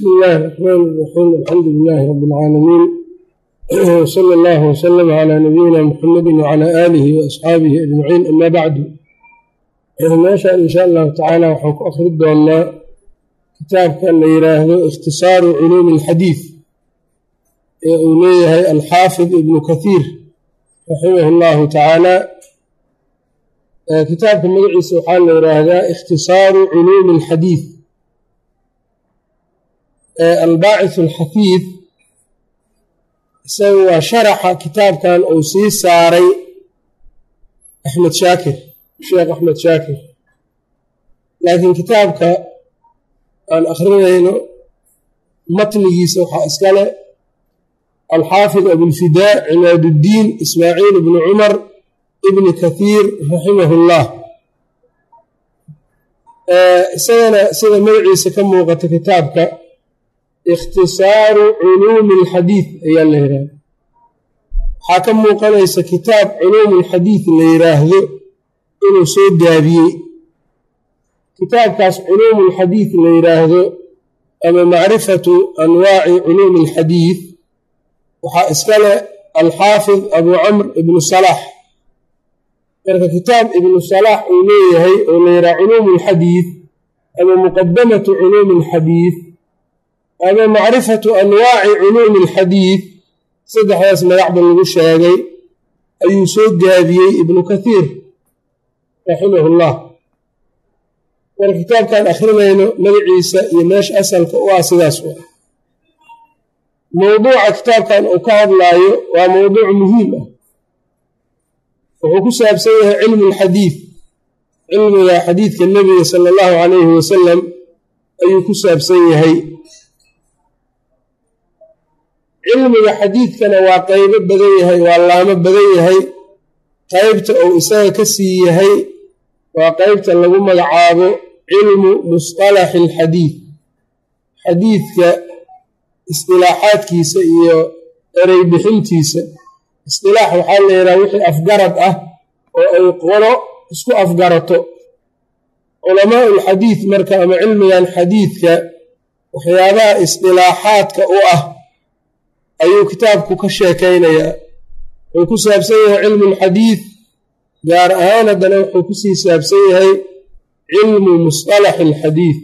bsm illaahi raxmaan raxiim alxamdu lilaahi rabi اlcaalamiin wsala allahu wslama calaa nabiyina muxamadi wcala aalihi waasxaabihi ajmaciin ama bacdu meeshaan insha allahu tacaala waxaan ku akhri doonnaa kitaabkan la yidhaahdo ikhtisaaru culuumi alxadiid ee uu leeyahay alxaafid ibnu kathiir raximah allahu tacaala kitaabka magaciisa waxaa la yidhaahdaa ikhtisaaru culuumi alxadiid albaaciث alxafiid isaga waa sharaxa kitaabkan uu sii saaray axmed shaakir sheekh axmed shaakir laakiin kitaabka aan akrinayno matnigiisa waxaa iskale. Alxaafid abulfidaa cimaaduddiin ismaaciil ibni cumar ibni kathiir raximah اllah isagana sida magaciisa ka muuqata kitaabka ikhtisaaru culuumi alxadiid ayaa la yidhahda waxaa ka muuqanaysa kitaab culuumi alxadiid la yidhaahdo inuu soo gaabiyey kitaabkaas culuumu alxadiid la yidhaahdo ama macrifatu anwaaci culuumi alxadiid waxaa iskale alxaafid abu camr ibnu salaax marka kitaab ibnu salaax uu leeyahay oo la yidhaha culuumu alxadiid ama muqadamatu culuumi alxadiid ama macrifatu anwaaci culuumi alxadiid saddexdaas magacba lagu sheegay ayuu soo gaabiyey ibnu kathiir raximah llah marka kitaabkaan akhrinayno magaciisa iyo meesha asalka u ah sidaas u ah. Mowduuca kitaabkan uu ka hadlaayo waa mowduuc muhiim ah. Wuxuu ku saabsan yahay cilmu alxadiid. Cilmiga xadiidka nebiga sala allahu calayhi wasalam ayuu ku saabsan yahay cilmiga xadiidkana waa qaybo badan yahay waa laamo badan yahay. Qaybta uu isaga ka sii yahay waa qaybta lagu magacaabo cilmu musطalaxi alxadiid xadiidka isdilaaxaadkiisa iyo erey bixintiisa. Isdilaax waxaa la yidhaha wixii afgarad ah oo ay qolo isku afgarato. Culamaa ulxadiid marka ama cilmigan xadiidka waxyaabaha isdilaaxaadka u ah ayuu kitaabku ka sheekaynayaa. Wuxuu ku saabsan yahay cilmu cilmulxadiid gaar ahaan haddana wuxuu ku sii saabsan yahay cilmu musalaxi alxadiid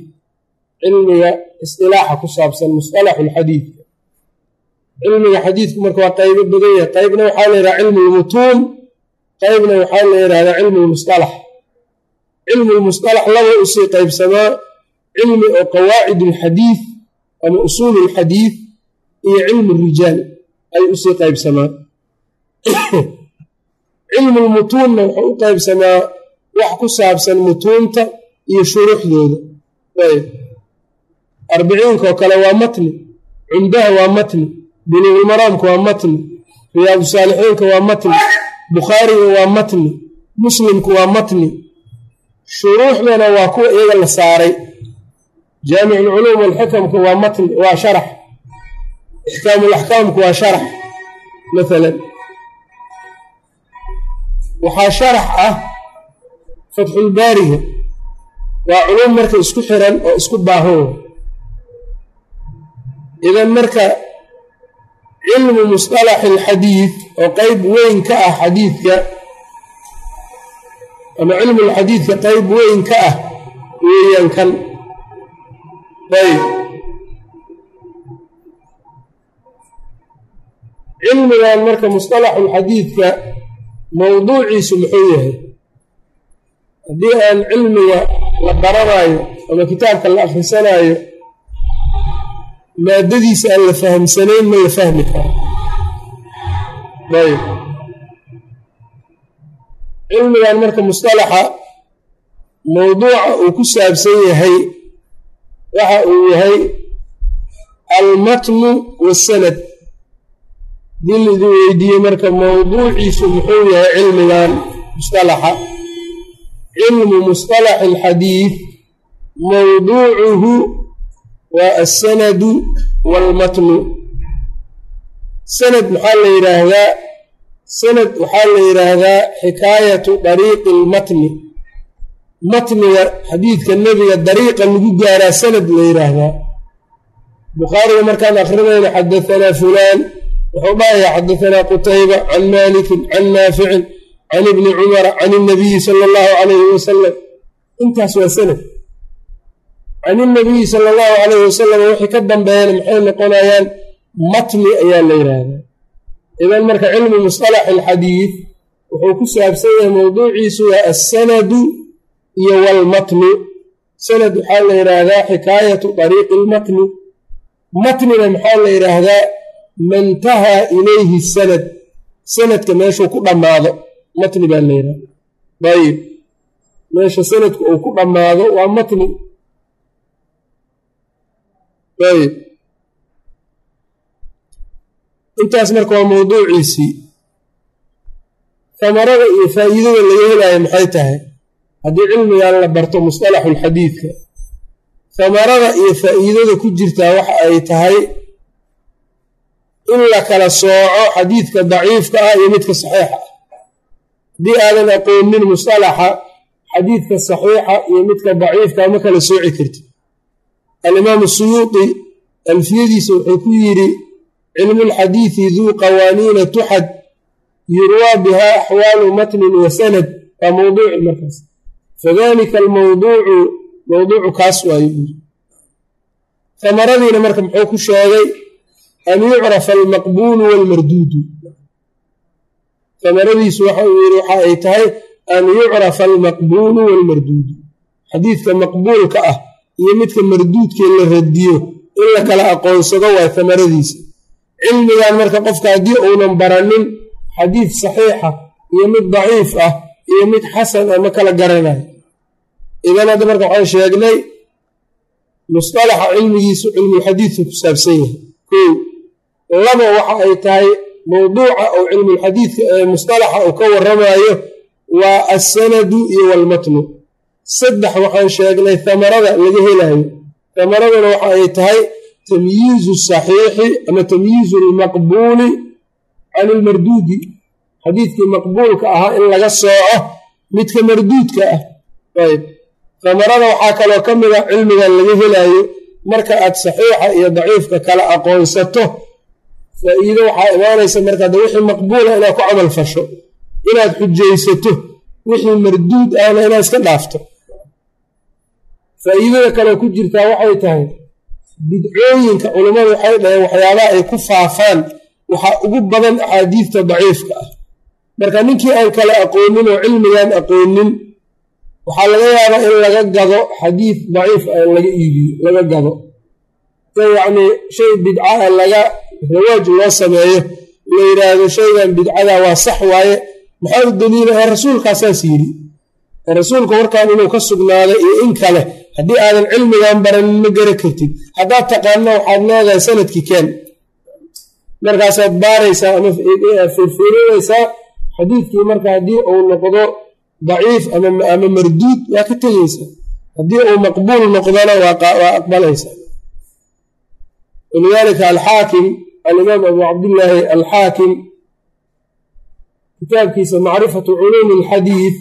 cilmiga istilaaxa ku saabsan musalaxu lxadiidka cilmiga xadiidku marka waa qaybo badan yahay. Qaybna waxaa la yidhaha cilmu lmutuun qaybna waxaa la yidhahdaa cilmu lmusalax cilmu lmusalax laba u sii qaybsamaa cilmi oo qawaacid alxadiid ama usuul alxadiid iyo cilmu rijaal ay u sii qaybsamaan cilmu lmutuunna wuxuu u qaybsamaa wax ku saabsan mutuunta iyo shuruuxdooda. Ayb arbiciinka oo kale waa matni cumdaha waa matni buluugulmaraamka waa matni riyaadu saalixiinka waa matni bukhaariga waa matni muslimku waa matni. Shuruuxdana waa kuwa iyaga la saaray. Jaamic alculuum walxikamka waa matni waa sharax ixkaamulaxkaamku waa sharax maalan waxaa sharax ah fatxulbaariga waa culuum marka isku xiran oo isku baahan idan marka cilmu musطalaxi alxadiid oo qeyb weyn ka ah xadiidka ama cilmulxadiidka qeyb weyn ka ah weeyaan kan cilmigan marka musطalaxulxadiidka mowduuciisu muxuu yahay? Haddii aan cilmiga la baranaayo ama kitaabka la akhrisanaayo maadadiisa aan la fahamsanayn ma la fahmi karo ayb cilmigan marka musطalaxa mowduuca uu ku saabsan yahay waxa uu yahay almatnu wasanad dii laidin weydiiyey marka mowduuciisu muxuu yahay cilmigan musطalaxa cilmu musطalaxi alxadiid mowduucuhu waa alsanadu waalmatnu sanad maxaa la yidhaahdaa? Sanad waxaa la yidhaahdaa xikaayatu dariiqi almatni matniga xadiidka nebiga dariiqa lagu gaaraa sanad la yidhaahdaa. Bukhaariga markaan akrinayna xadaanaa fulaan wuxuu dhahaya xadaanaa qutayba can maalikin can naaficin can ibni cumara can inabiyi sala allahu calayhi wasalam intaas waa sanad. Can inabiyi sala allahu calayhi wasalam wixii ka dambeeyana maxay noqonayaan matni ayaa la yidhaahdaa idan marka cilmu musطalax alxadiid wuxuu ku saabsan yahay mowduuciisu waa assanadu iyo walmatnu sanad waxaa la yidhaahdaa xikaayatu ariiqi ilmatni matnina maxaa la yidhaahdaa mantahaa ilayhi sanad sanadka meeshuu ku dhammaado matni baa la yidhahda ayib meesha sanadku uu ku dhammaado waa matni. Ayb intaas marka waa mowduuciisii hamarada iyo faa'iidada laga helaayo maxay tahay? Haddii cilmigan la barto musطalaxulxadiidka hamarada iyo faa'iidada ku jirtaa waxa ay tahay in la kala sooco xadiidka daciifka ah iyo midka saxiixa. Ah haddii aadan aqoonin musطalaxa xadiidka saxiixa iyo midka daciifka ma kala sooci kartid. Alimaamu suyuuطi alfiyadiisa wuxuu ku yidhi cilmu lxadiidi duu qawaaniina tuxad yurwaa biha axwaalu matnin wa sanad. Waa mowduuci markaas. Fadalika almawduucu mowduucu kaas waayo yiri hamaradiina marka muxuu ku sheegay an yucrafa almaqbuulu walmarduudu hamaradiisu waxa uu yidhi waxa ay tahay an yucrafa almaqbuulu walmarduudu xadiidka maqbuulka ah iyo midka marduudkee la radiyo in la kala aqoonsado waa hamaradiisa cilmigan marka qofka haddii uunan baranin xadiid saxiixa iyo mid daciif ah iyo mid xasan ah ma kala garanayo. Idan hadda marka waxaan sheegnay musطalaxa cilmigiisu cilmulxadiidku ku saabsan yahay laba waxa ay tahay mowduuca ou cilmulxadiidka ee musطalaxa uu ka waramayo waa assanadu iyo walmatnu. Saddex waxaan sheegnay hamarada laga helayo. Hamaraduna waxa ay tahay tamyiizu saxiixi ama tamyiizu lmaqbuuli can ilmarduudi xadiidkii maqbuulka ahaa in laga sooco midka marduudka ah. Ayb hamarada waxaa kaloo ka mid a cilmigan laga helaayo marka aad saxiixa iyo daciifka kala aqoonsato faa'iido waxaa imaanaysa marka hadda wixii maqbuula inaad ku camal fasho inaad xujaysato wixii marduud ahna inaad iska dhaafto. Faa'iidada kaloo ku jirtaa waxay tahay bidcooyinka culammadu waxay dhaheen waxyaabaha ay ku faafaan waxaa ugu badan axaadiidta daciifka ah. Marka ninkii aan kala aqoonin oo cilmigan aqoonin waxaa laga yaabaa in laga gado xadiid daciif ah in laga iibiyo laga gado. Yacnii shay bidcaha laga rawaaj loo sameeyo la yidhaahdo shaygan bidcada waa sax waaye maxaa u daliila ee rasuulkaasaas yidhi? Rasuulka warkaan inuu ka sugnaaday iyo in kale haddii aadan cilmigan baranin ma gara kartid. Haddaad taqaana waxaad leedahay sannadkii keen. Markaasaad baaraysaa ama firfirinaysaa xadiidkii marka haddii uu noqdo daciif ama marduud waa ka tegeysaa haddii uu maqbuul noqdona waa aqbalaysaa. Walidaalika alxaakim alimaam abu cabdillaahi alxaakim kitaabkiisa macrifatu culuumi alxadiid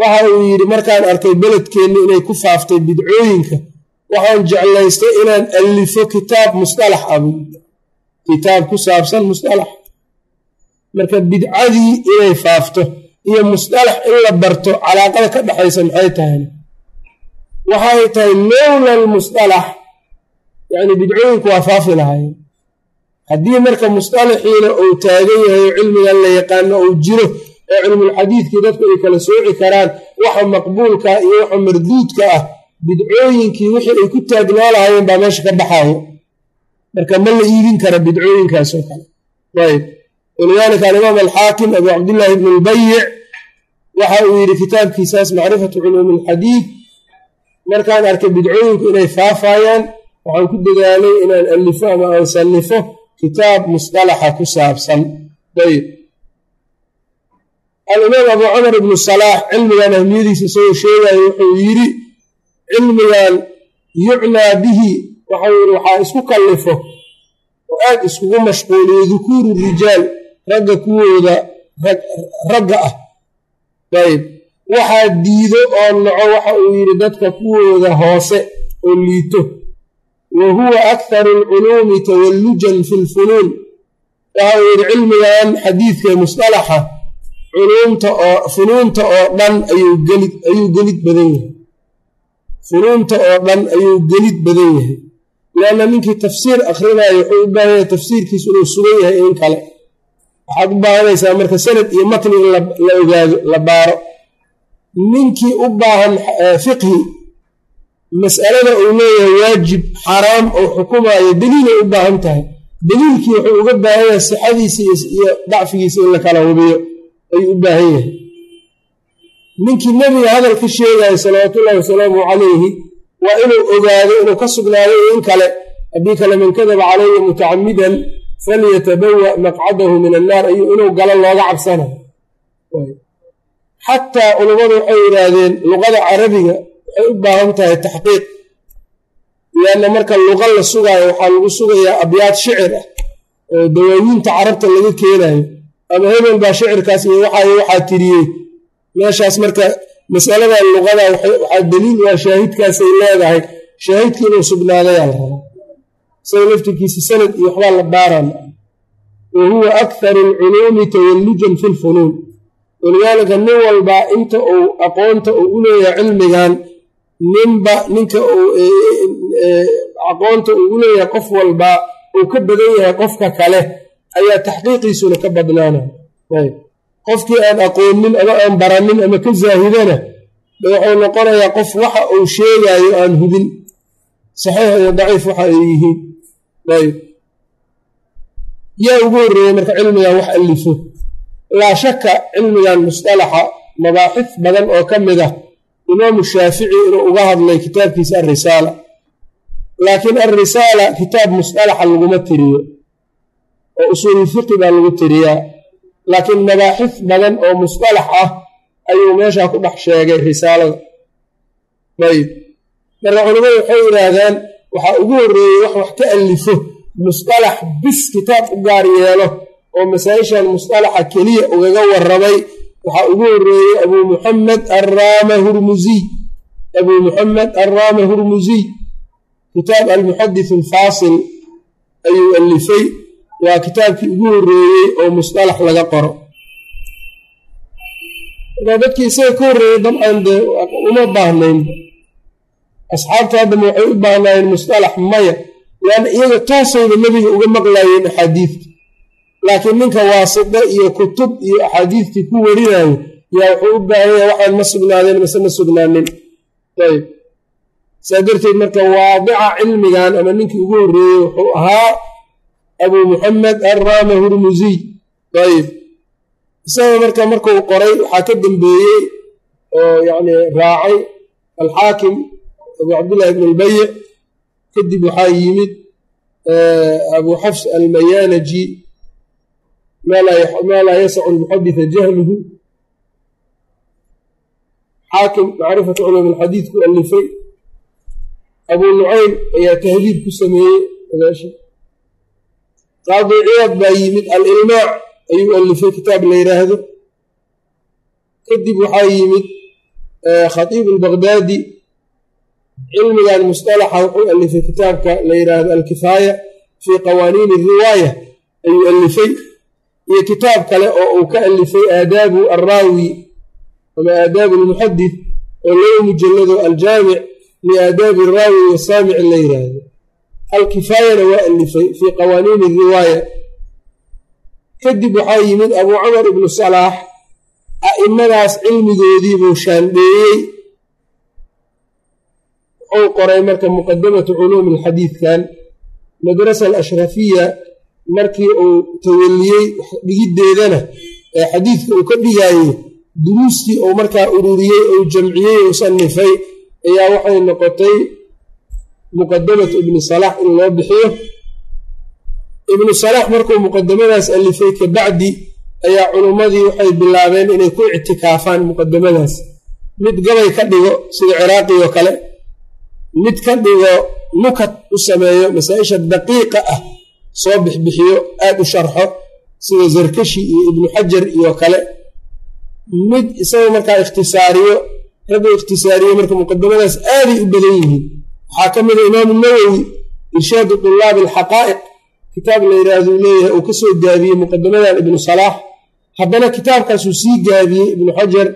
waxa uu yidhi markaan arkay beledkeenni inay ku faaftay bidcooyinka waxaan jeclaystay inaan allifo kitaab musalax abu ah. kitaab ku saabsan musalax marka bidcadii inay faafto iyo musalax in la barto calaaqada ka dhexaysa maxay tahay? Waxay tahay lowla lmusalax yacni bidcooyinku waa faafi lahaayeen haddii marka musطalaxiina uu taagan yahay oo cilmigan la yaqaano uu jiro oo cilmulxadiidkii dadku ay kala sooci karaan waxa maqbuulka iyo waxa marduudka ah bidcooyinkii wixii ay ku taagnaa lahaayeen baa meesha ka baxaayo. Marka ma la iibin kara bidcooyinkaasoo kale. Ayb walidaalika alimaam alxaakim abu cabdillaahi ibnu lbayic waxa uu yidhi kitaabkiisaas macrifatu culuumi alxadiid markaan arkay bidcooyinku inay faafaayaan waxaan ku dadaalay inaan allifo ama aan sannifo kitaab musطalaxa ku saabsan. Ayb alimaam abu camar ibnu salaax cilmigan ahmiyadiisa isagoo sheegayo wuxuu yidhi cilmigan yucnaa bihi. Waxaa isku kallifo oo aad iskugu mashquuliyo dukuuru rijaal ragga kuwooda ragga ah. Ayb waxaa diido oo naco waxa uu yidhi dadka kuwooda hoose oo liito wa huwa akharu alculuumi tawallujan fi lfunuun waxa uu yidhi cilmigan xadiidka musطalaxa culuumta oo funuunta oo dhan ayuu gelid badan yahay funuunta oo dhan ayuu gelid badan yahay leanna ninkii tafsiir akrinaayo wuxuu u baahan yahay inuu sugan yahay in kale waxaad u baahanaysaa marka sanad iyo matni in la ogaado la baaro ninkii u baahan fiqhi mas'alada uu leeyahay waajib xaraam oo xukumaayo daliilay u baahan tahay. Daliilkii wuxuu uga baahan yahay sixadiisa iyo dacfigiisa in la kala hubiyo. Ayuu u baahan yahay. Ninkii nebiga hadal ka sheegayo salawaatullahi wasalaamu calayhi waa inuu ogaado inuu ka sugnaaday in kale. Haddii kale man kadaba calaya mutacamidan falyatabawa maqcadahu min annaar. Ayuu inuu galo looga cabsana xataa culummadu waxay yidhaahdeen luqada carabiga waxay u baahan tahay taxqiiq. Lianna marka luqa la sugaayo waxaa lagu sugayaa abyaad shicir ah oo dawaawiinta carabta laga keenayo ama hebel baa shicirkaas iyo waxay waxaa tiriyey. Meeshaas marka masaladan luqada waxaa daliil waa shaahidkaasay leedahay. Shaahidkii inuu sugnaadayaa la rabaa. Isaga laftirkiisa sanad iyo waxbaa la baaran. Wa huwa akharu alculuumi tawallujan fi lfunuun walidaalika nin walbaa inta uu aqoonta uu u leeyahay cilmigan ninba ninka aqoonta uu u leeyahay qof walbaa uu ka badan yahay qofka kale ayaa taxqiiqiisuna ka badnaana. Qofkii aan aqoonin ama aan baranin ama ka zaahidana wuxuu noqonayaa qof waxa uu sheegaayo aan hubin. Saxiix iyo daciif waxa ay yihiin. Ayb. Yaa ugu horreeyey marka cilmigan wax allifo laa shaka cilmigan musطalaxa mabaaxif badan oo ka mid ah imaamu shaafici inuu uga hadlay kitaabkiisa alrisaala laakiin alrisaala kitaab musalaxa laguma tiriyo oo usuululfiqi baa lagu tiriyaa. Laakiin mabaaxif badan oo musalax ah ayuu meeshaa ku dhex sheegay risaalada. Ayb marka culimmadu waxay yidhaahdaan waxaa ugu horreeyey wax wax ka allifo musalax bis kitaab u gaar yeelo oo masaa-ishan musalaxa keliya ugaga warramay waxaa ugu horreeyey abuu muxamed arraama hurmuziy abuu muxamed arraama hurmuziy kitaab almuxadis alfaasil ayuu allifay waa kitaabkii ugu horreeyey oo musطalax laga qoro. Markaa dadkii isaga ka horreeyey dabcan dee uma baahnayn. Asxaabta haddama waxay u baahnaayeen musطalax maya. Leanna iyaga toosayba nebiga uga maqlaayeen axaadiidta laakiin ninka waasida iyo kutub iyo axaadiistii ku warinayo yaa wuxuu u baahan yahay waxaan ma sugnaadeen mase ma sugnaanin. Ayb saa darteed marka waadica cilmigan ama ninkii ugu horreeyey wuxuu ahaa abuu muxamed arraama hurmuziy ayb isaga marka markuu qoray waxaa ka dambeeyey oo yacni raacay alxaakim abuu cabdillahi ibn albayic kadib waxaa yimid abuu xafs almayaanaji maa laa yasacu lmuxaditha jahluhu xaakim macrifatu culum alxadiid ku alifay abuu nucaym ayaa tahdiib ku sameeyey adaasha qaadi ciyaad baa yimid alilmaac ayuu alifay kitaab la yidhaahdo kadib waxaa yimid khatiib albaqdaadi cilmigan musطalaxa wuxuu alifay kitaabka la yidhaahdo alkifaaya fii qawaaniin riwaaya ayuu alifay iyo kitaab kale oo uu ka alifay aadaabu alraawi ama aadaabu almuxadis oo laba mujallado aljaamic liaadaabi araawi wasaamic la yidhaahdo alkifaayana waa alifay fii qawaaniin riwaaya. Kadib waxaa yimid abuu camar ibnu salaax a'imadaas cilmigoodii buu shaandheeyey. Wuxuu qoray marka muqadamatu culuumi alxadiidkan madrasa alashrafiya markii uu tawaliyey dhigiddeedana ee xadiidka uu ka dhigaayey duruustii uu markaa ururiyey ou jamciyey ou sanifay ayaa waxay noqotay muqadamatu ibni salaax in loo bixiyo. Ibnu salaax markuu muqadamadaas alifay kabacdi ayaa culummadii waxay bilaabeen inay ku ictikaafaan muqadamadaas mid gabay ka dhigo sida ciraaqi oo kale mid ka dhigo nukat u sameeyo masaa-isha daqiiqa ah soo bixbixiyo aad u sharxo sida zarkashi iyo ibnu xajar iyo kale. Mid isaga markaa ikhtisaariyo raggu ikhtisaariyo marka muqadamadaas aaday u badan yihiin. Waxaa ka mida imaamu nawowi irshaadu tulaabi alxaqaa'iq kitaab la yidhaahdu leeyahay uu ka soo gaabiyey muqadamadan ibnu salaax haddana kitaabkaasuu sii gaabiyey ibnu xajar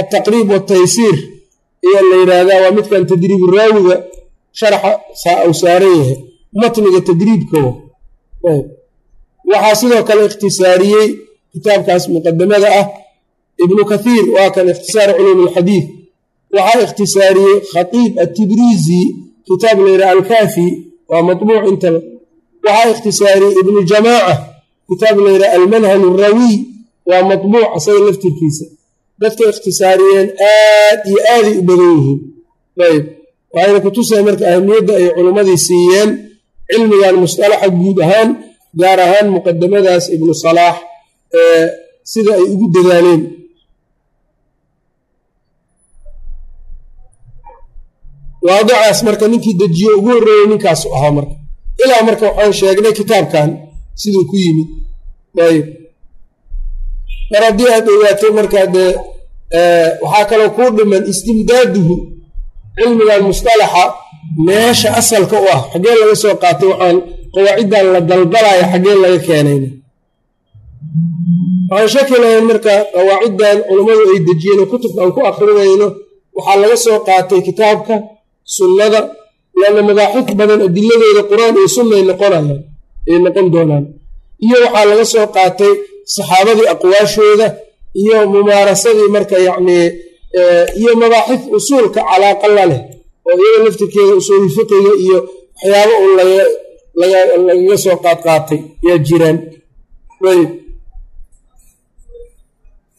altaqriib wataysiir ayaa la yidhaahdaa waa midkan tadriibu raawiga sharaxa uu saaran yahay. Matniga tadriibka waxaa sidoo kale ikhtisaariyey kitaabkaas muqadamada ah ibnu kathiir waa kan ikhtisaar culuum alxadiid waxaa ikhtisaariyey khatiib atibrizi kitaab la yidhaha alkaafi waa maطbuuc intaba waxaa ikhtisaariyey ibnu jamaaca kitaab la yidhaha almanhal rawiy waa maطbuuc asaga laftirkiisa. Dadka ikhtisaariyeen aad iyo aaday u badan yihiin. Ayb waxayna kutusaya marka ahamiyadda ay culummadii siiyeen cilmigan musطalaxa guud ahaan gaar ahaan muqadamadaas ibnu salaax sida ay ugu dadaaleen. Waadicaas marka ninkii dejiye ugu horreeyey ninkaasu ahaa marka. Ilaa marka waxaan sheegnay kitaabkan siduu ku yimid. Ayb mar haddii aad ogaatay markaa dee waxaa kaloo kuu dhiman istimdaaduhu cilmigan musطalaxa meesha asalka u ah xaggee laga soo qaatay waxaan qawaaciddan la dalbalaya xaggee laga keenayna. Waxaan shaki lahayn marka qawaaciddan culammadu ay dejiyeen oo kutubka aan ku akrinayno waxaa laga soo qaatay kitaabka sunnada lanna mabaaxif badan adiladeeda qur'aan iyo sunnay noqonayaan ay noqon doonaan. Iyo waxaa laga soo qaatay saxaabadii aqwaashooda iyo mumaarasadii marka yacnii iyo mabaaxif usuulka calaaqa la leh oo iyada laftirkeeda usuuli fiqiga iyo waxyaabo un lagaga soo qaadqaatay yaa jiraan.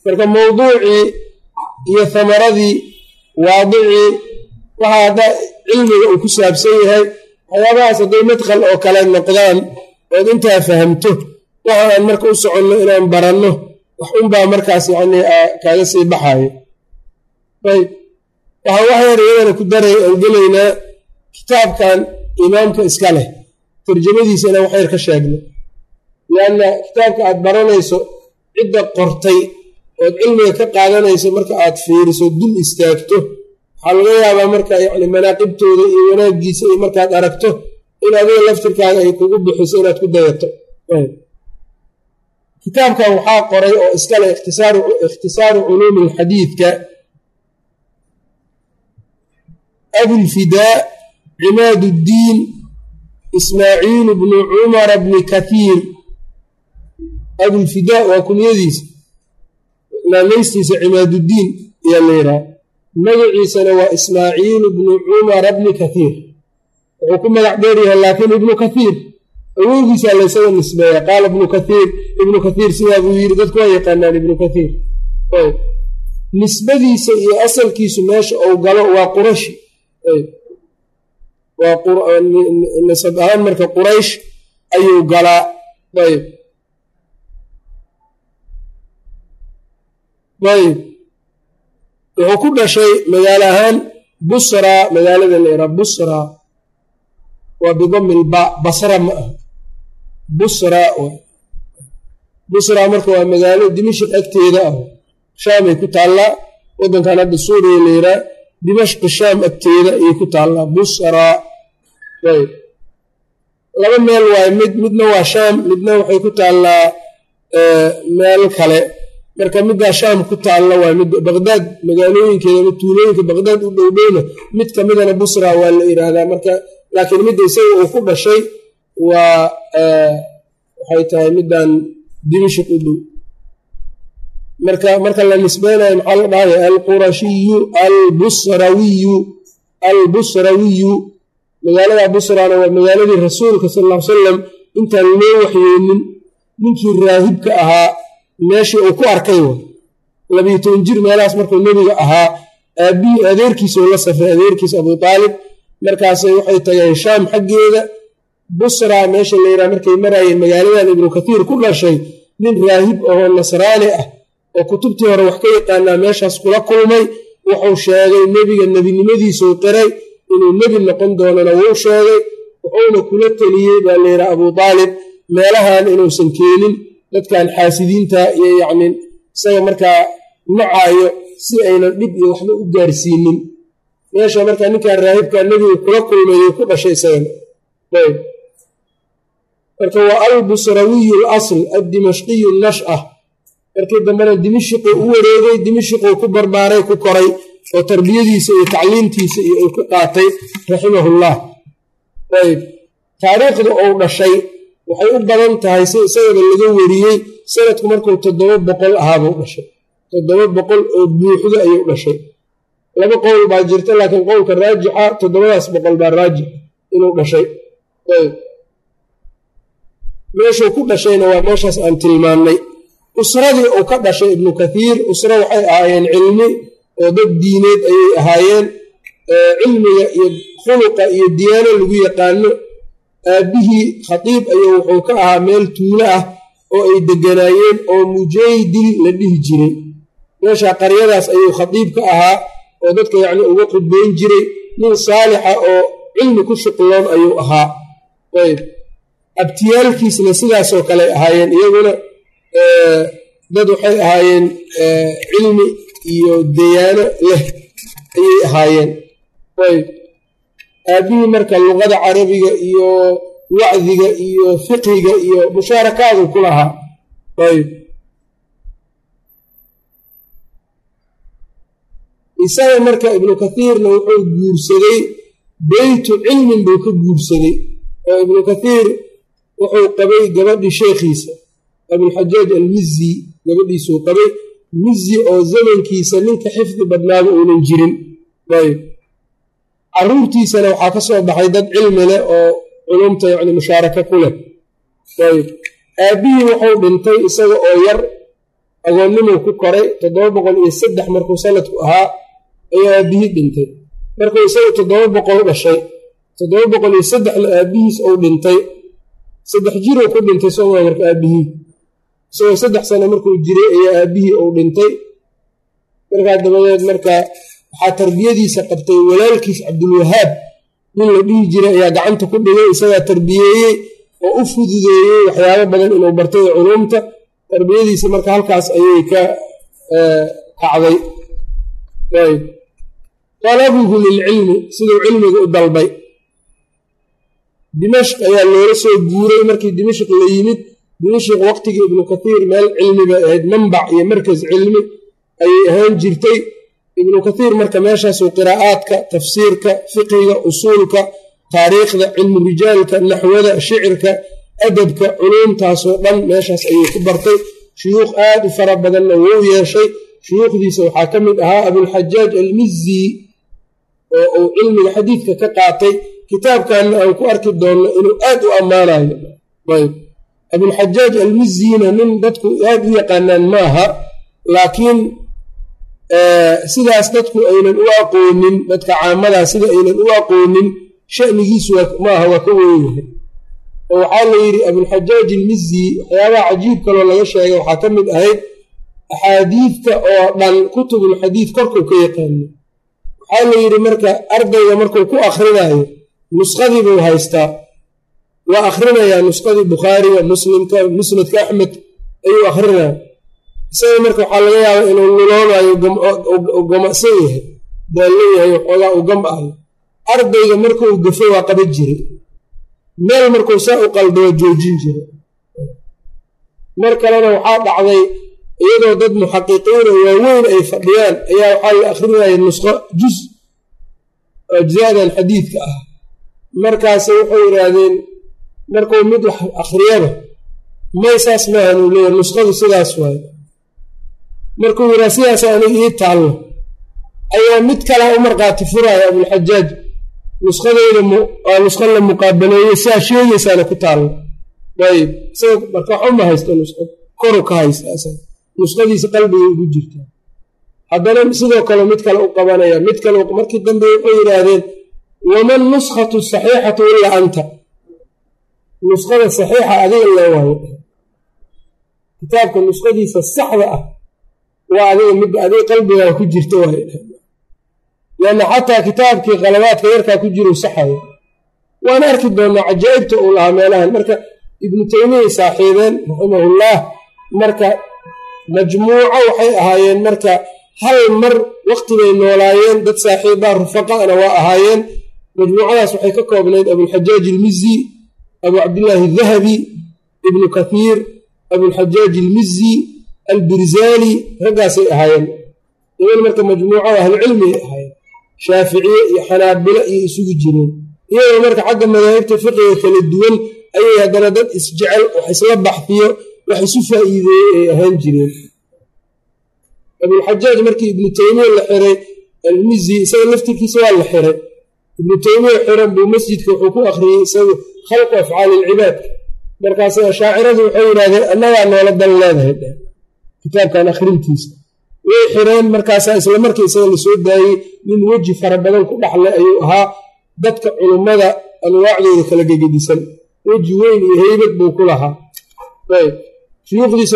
Marka mawduucii iyo hamaradii waadicii waxaa hadda cilmiga uu ku saabsan yahay waxyaabahaas hadday madkhal oo kale noqdaan ood intaa fahamto waxa aan marka u soconno inaan baranno wax unbaa markaas yacnii kaaga sii baxayo ayb waxaan wax yar iyadana ku daray aan gelaynaa kitaabkan imaamka iska leh. Tarjamadiisa inaan wax yar ka sheegno. Lianna kitaabka aad baranayso cidda qortay ood cilmiga ka qaadanayso marka aad fiiriso dul istaagto. Waxaa laga yaabaa marka yani manaaqibtooda iyo wanaaggiisa iyo markaad aragto in adiga laftirkaaga ay kugu bixiso inaad ku dayato. Kitaabkan waxaa qoray oo iskale ikhtisaaru culuumi alxadiidka abulfidaa cimaad uddiin ismaaciilu bnu cumara bni kathiir abulfidaa waa kunyadiisa naameystiisa cimaaduddiin ayaa la yidhaha. Magaciisana waa ismaaciilu bnu cumara bni kathiir wuxuu ku magac dheeryahay laakiin ibnu kathiir awowgiisaa laysaga nisbeeya. Qaala ibnu kathiir ibnu kathiir sidaa buu yidhi. Dadku waa yaqaanaan ibnu kathiir nisbadiisa iyo asalkiisu meesha ou galo waa qurashi nasab ahaan marka quraysh ayuu galaa. Ayb ayb wuxuu ku dhashay magaalo ahaan busra magaalada la yidhaha busra waa bidami basra ma ah busra busra marka waa magaalo dimashq agteeda ah. Shaamay ku taallaa. Waddankan hadda suuriya la yidhaha dimashqi shaam agteeda ayay ku taallaa busra. Ayb laba meel waaye mid midna waa shaam midna waxay ku taallaa meel kale. Marka middaa shaam ku taalla waa mid baqdaad magaalooyinkeeda ama tuulooyinka baqdaad u dhowdhowna mid ka midana busra waa la yidhaahdaa marka laakiin midda isaga uu ku dhashay waa waxay tahay middan dimashq u dhow marka la nisbeynayo maxaa la dhahaya alqurashiyu albusrawiyu albusrawiyu magaalada busrana waa magaaladii rasuulka sal ly salam intaan loo waxyoonin ninkii raahibka ahaa meeshii uu ku arkay labiyo toban jir meelahaas markuu nebiga ahaa aabihii adeerkiisa uu la safray adeerkiisa abuu aalib markaasay waxay tageen shaam xaggeeda. Busra meesha la yidhaha markay maraayeen magaaladan ibnu kathiir ku dhashay nin raahib oo nasraani ah oo kutubtii hore wax ka yaqaanaa meeshaas kula kulmay wuxuu sheegay nebiga nebinimadiisuu qiray inuu nebi noqon doonana wuu sheegay wuxuuna kula teliyey baa la yidhaha abuu aalib meelahan inuusan keenin dadkan xaasidiinta iyo yacni isaga markaa nacaayo si aynan dhib iyo waxba u gaarsiinin. Meesha markaa ninkan raahibka nebiga kula kulmayay ku dhashay isagana marka waa albusrawiyu lasl addimashqiyu nash'a markii dambena dimishiquu u wareegay dimishiquu ku barbaaray ku koray oo tarbiyadiisa iyo tacliimtiisa iyo uu ku qaatay raximahullah ayb. Taariikhda uu dhashay waxay u badan tahay si isagaba laga wariyey sanadku markuu toddoba boqol ahaabuu dhashay. Toddoba boqol oo buuxdo ayuu dhashay. Laba qowl baa jirta laakiin qowlka raajixa toddobadaas boqol baa raajix inuu dhashay. Meeshuu ku dhashayna waa meeshaas aan tilmaannay usradii uu ka dhashay ibnu kathiir usra waxay ahaayeen cilmi oo dad diineed ayay ahaayeen. Cilmiga iyo khuluqa iyo diyaano lagu yaqaano aabbihii khatiib ayuu wuxuu ka ahaa meel tuulo ah oo ay deganaayeen oo mujaydil la dhihi jiray. Meesha qaryadaas ayuu khatiib ka ahaa oo dadka yacni uga qudbeyn jiray nin saalixa oo cilmi ku shuqloon ayuu ahaa. Ayb. Abtiyaalkiisna sidaasoo kale ahaayeen iyaguna dad waxay ahaayeen cilmi iyo dayaano leh ayay ahaayeen. Ayb. Aabbihii marka luqada carabiga iyo wacdiga iyo fiqhiga iyo mushaarakaadu ku lahaa. Ayb. Isaga marka ibnu kathiirna wuxuu guursaday beytu cilmin buu ka guursaday. Oo ibnu kathiir wuxuu qabay gabadhii sheekhiisa abulxajaaj almizi gabadhiisuu qabay. Mizi oo zamankiisa ninka xifdi badnaaba uunan jirin. Caruurtiisana waxaa ka soo baxay dad cilmi leh oo culumta yacni mushaaraka ku leh. Ayb. Aabbihii wuxuu dhintay isaga oo yar agoonnimuu ku koray. Toddoba boqol iyo saddex markuu sanadku ahaa ayaa aabbihii dhintay. Markuu isaga toddoba boqol dhashay toddoba boqol iyo saddexna aabbihiis uu dhintay. Saddex jiruu ku dhintay sooma marka aabbihii isagoo saddex sano markuu jiray ayaa aabbihii uu dhintay. Markaa dabadeed marka waxaa tarbiyadiisa qabtay walaalkiis cabdulwahaab nin la dhihi jiray ayaa gacanta ku dhigay isagaa tarbiyeeyey oo u fududeeyey waxyaabo badan inuu bartay culumta tarbiyadiisa marka halkaas ayay ka kacday. Ayb. Talabuhu lilcilmi siduu cilmiga u dalbay. Dimashq ayaa loola soo guuray markii dimashq la yimid dimashq waqtigii ibnu kathiir meel cilmi bay ahayd manbac iyo markas cilmi ayay ahaan jirtay. Ibnu kathiir marka meeshaasuu qiraa'aadka tafsiirka fiqiga usuulka taariikhda cilmu rijaalka naxwada shicirka adabka culuumtaasoo dhan meeshaas ayuu ku bartay. Shuyuukh aad u fara badanna wuu yeeshay. Shuyuukhdiisa waxaa ka mid ahaa abulxajaaj almizi oo uu cilmiga xadiidka ka qaatay. Kitaabkanna aan ku arki doonno inuu aad u ammaanayo abulxajaaj almizina nin dadku aad u yaqaanaan maaha laakiin sidaas dadku aynan u aqoonin dadka caamadaa sida aynan u aqoonin shanigiisu maaha waa ka weynyahay. Oo waxaa la yidhi abulxajaaj almizi waxyaabaha cajiib kaloo laga sheegay waxaa ka mid ahayd axaadiidta oo dhan kutubulxadiid korkuu ka yaqaano. Waxaa la yidhi marka ardayga markuu ku akhrinayo nuskhadiibuu haystaa waa akhrinayaa nuskhadii bukhaariga muslimka musnadka axmed ayuu akhrinaya. Isaga marka waxaa laga yaabaa inuu luloonayo gamacsan yahay daallo yahay waxoogaa u gam-ayo ardayga markuu gafo waa qaba jiray meel markuu saa u qaldo waa joojin jira mar kalena waxaa dhacday iyadoo dad muxaqiqiina waaweyn ay fadhiyaan ayaa waxaa la akhrinaya nusqo juz ajzaadan xadiidka ah. Markaase waxay yidhaahdeen markuu mid wax akhriyaba may saas maahan uu leeyahy nusqadu sidaas waayo markuu yidhaha sidaas aniga ii taallo ayaa mid kalaa u markhaati furaya abulxajaaj nuskhadeyda waa nusqo la muqaabaleeyey sidaa sheegaysaana ku taallo ayb isaga marka waxuma haysto nusqo koru ka haysta nusqadiisa qalbiga ugu jirtaa. Haddana sidoo kale mid kale u qabanaya mid kale markii dambe waxay yidhaahdeen waman nuskhatu saxiixatu ilaa anta nuskhada saxiixa adiga loo waayo kitaabka nuskhadiisa saxda ah waa adiga mid adiga qalbigaa ku jirta waay lanna xataa kitaabkii qalabaadka yarkaa ku jiru saxaya waan arki doonaa cajaa'ibta uu lahaa meelahan. Marka ibnu taymiyay saaxiibeen raximahullah marka majmuuco waxay ahaayeen marka hal mar waqti bay noolaayeen dad saaxiibbaa rufaqa'na waa ahaayeen. Majmuucadaas waxay ka koobnayd abulxajaaj ilmizi abu cabdillaahi dahabi ibnu kathiir abulxajaaj ilmizi albirzali raggaasay ahaayeen iman marka majmuucada ahlucilmigay ahaayeen shaaficiye iyo xanaabilo iyo isugu jireen iyagoo marka xagga madaahibta fiqiga kala duwan ayay haddana dad isjecel wax isla baxfiyo wax isu faa'iideeyey ay ahaan jireen abulxajaaj markii ibnu taymiya la xiray almizi isaga la xiray ibnu taymiya xiran buu masjidka wuxuu ku akhriyey isagu khalqu afcaali ilcibaadka markaas ashaaciradu waxay yidhahdeen annagaa noola dan leedahay dheh kitaabkan akhrintiisa. Way xireen markaasaa isla markii isaga la soo daayey nin weji fara badan ku dhaxle ayuu ahaa dadka culummada anwaacdooda kala gegedisan. Weji weyn iyo heybad buu ku lahaa. Ayb.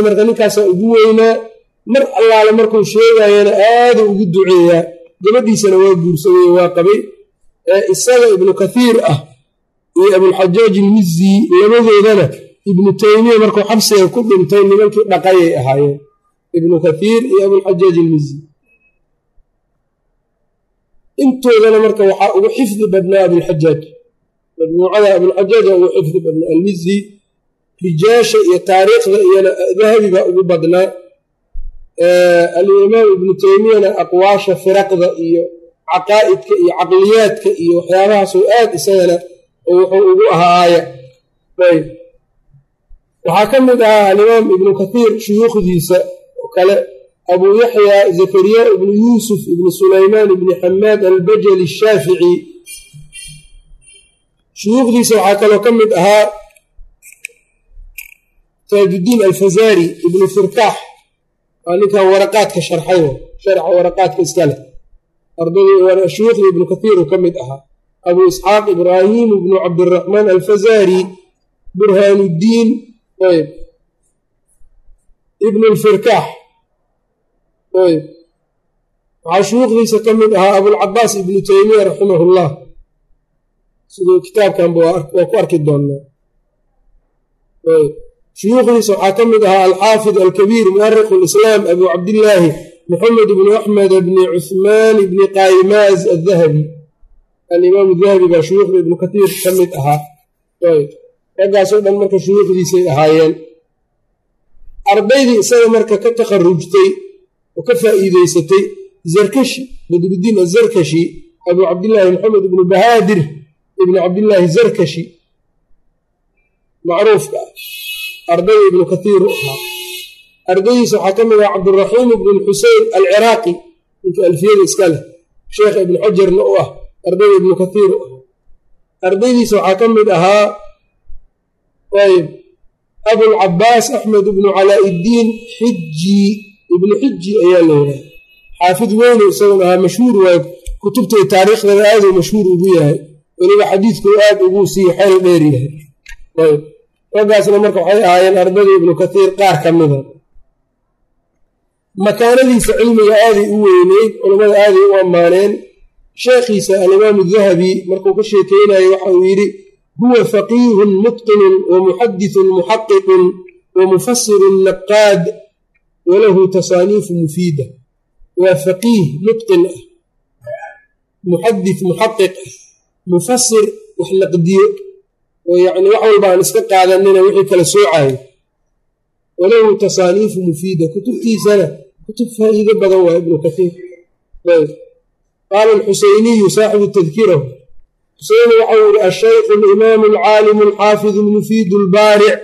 Marka ninkaasaa ugu weynaa. Mar allaale markuu sheegayana aaduu ugu duceeyaa. Gabadhiisana waa guursaday waa qabay ee isaga ibnu kathiir ah iyo abulxajaaj ilmizi labadoodana ibnu taymiya markuu xabsiga ku dhintay nimankii dhaqayay ahaayeen. Ibnu kathiir iyo abulxajaaj ilmizi intoodana marka waxaa ugu xifdi badnaa abulxajaaj majmuucada abulxajaaj ugu xifdi badnaa almizi rijaasha iyo taariikhda iyona dahabi baa ugu badnaa. Alimaam ibnu taymiyana aqwaasha firaqda iyo caqaa'idka iyo caqliyaadka iyo waxyaabahaasoo aad isagana wuxuu ugu ahaa aaya ayb. Waxaa ka mid ahaa alimaam ibnu kathiir shuyuukhdiisa oo kale abuu yaxya zakariya ibnu yuusuf ibnu sulaymaan ibni xamaad albajali ashaafici shuyuukhdiisa waxaa kaloo ka mid ahaa taajuddiin alfazaari ibnu firkaax waa ninkan waraqaadka sharxay sharxa waraqaadka iska leh shuyuukhdii ibnu kathiiru ka mid ahaa abuu isxaaq ibraahim ibnu cabdiraxmaan alfazaari burhaanuddiin ayb. Ibnu lfirkaax ayb. Waxaa shuyuukhdiisa ka mid ahaa abulcabaas ibnu taymiya raximahullah. Siduu kitaabkanba waa ku arki doonaa. Ayb. Shuyuukhdiisa waxaa ka mid ahaa alxaafid alkabiir muariku lislaam abu cabdillaahi moxamed ibnu axmed bni cuhmaan ibni qaymaaz adahabi alimaam dahabi baa shuyuukhda ibnu kathiir ka mid ahaa. Raggaasoo dhan marka shuyuukhdiisay ahaayeen. Ardaydii isaga marka ka takharujtay oo ka faa'iideysatay zarkashi badrudiin azarkashi abuu cabdillaahi maxamed ibnu bahaadir ibni cabdillaahi zarkashi. Macruufka. Ah ardayda ibnu kathiir u ahaa ardaydiisa waxaa ka mid aha cabduraxiim ibnu lxusein alciraaqi ninka alfiyada iska leh sheekha ibnu xajarna u ah ardayda ibnu kathiir u ahaa ardaydiisa waxaa ka mid ahaa abulcabaas axmed ibnu calaaiddiin xiji ibnu xiji ayaa la yidhaha xaafid weynu isaguna ahaa mashhuur waay kutubtay taariikhdana aaduu mashhuur ugu yahay. Weliba xadiidku aad ugu sii xeel dheer yahay. Raggaasna marka waxay ahaayeen ardada ibnu kathiir qaar ka mida makaanadiisa cilmiga aaday u weyneyd culammada aaday u ammaaneen sheekhiisa alimaamu dahabi markuu ka sheekeynayo waxa uu yidhi huwa faqiihun mutqinun wa muxadithun muxaqiqun wa mufasirun naqaad walahu tasaaniifu mufiida. Waa faqiih mutqin ah muxadith muxaqiq ah mufasir wax naqdiyo oo yacni wax walba aan iska qaadanina wixii kala soocayo walahu tasaaniifu mufiida kutubtiisana kutub faa'iido badan waa ibnu kathiir qaala alxuseyniyu saaxibu tadkirahu xuseyni waxau yihi ashaykhu alimaamu alcaalimu alxaafidu almufiidu albaaric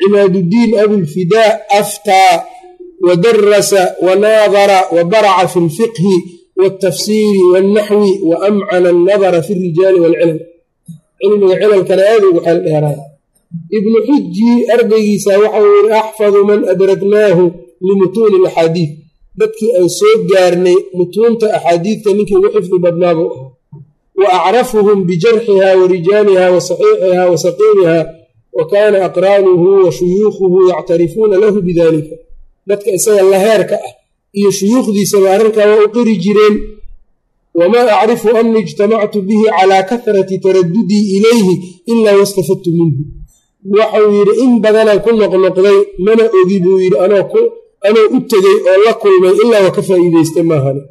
cimaaduddiin abulfidaa aftaa wadarasa wanaadara wabaraca fi lfiqhi waltafsiiri walnaxwi waamcana annadara fi alrijaali waalcilm cilmiga cilalkana aada ugu xeel dheeraan ibnu xiji ardaygiisa waxau yihi axfadu man adraknaahu limutuuni alaxaadiid dadkii aan soo gaarnay mutuunta axaadiidta ninkii ugu xifdi badnaabuu ahaa wa acrafuhum bijarxiha wa rijaaliha wa saxiixiha wa saqiimiha wa kaana aqraanuhu wa shuyuukhuhu yactarifuuna lahu bidalika dadka isaga laheerka ah iyo shuyuukhdiisaba arrinkaa waa u qiri jireen wamaa acrifu ani ijtamactu bihi calaa kahrati taradudii ilayhi ilaa wastafadtu minhu waxau yidhi in badanaan ku noqnoqday mana ogi buu yidhi anoo u tegey oo la kulmay ilaa waa ka faa'iideystay maahane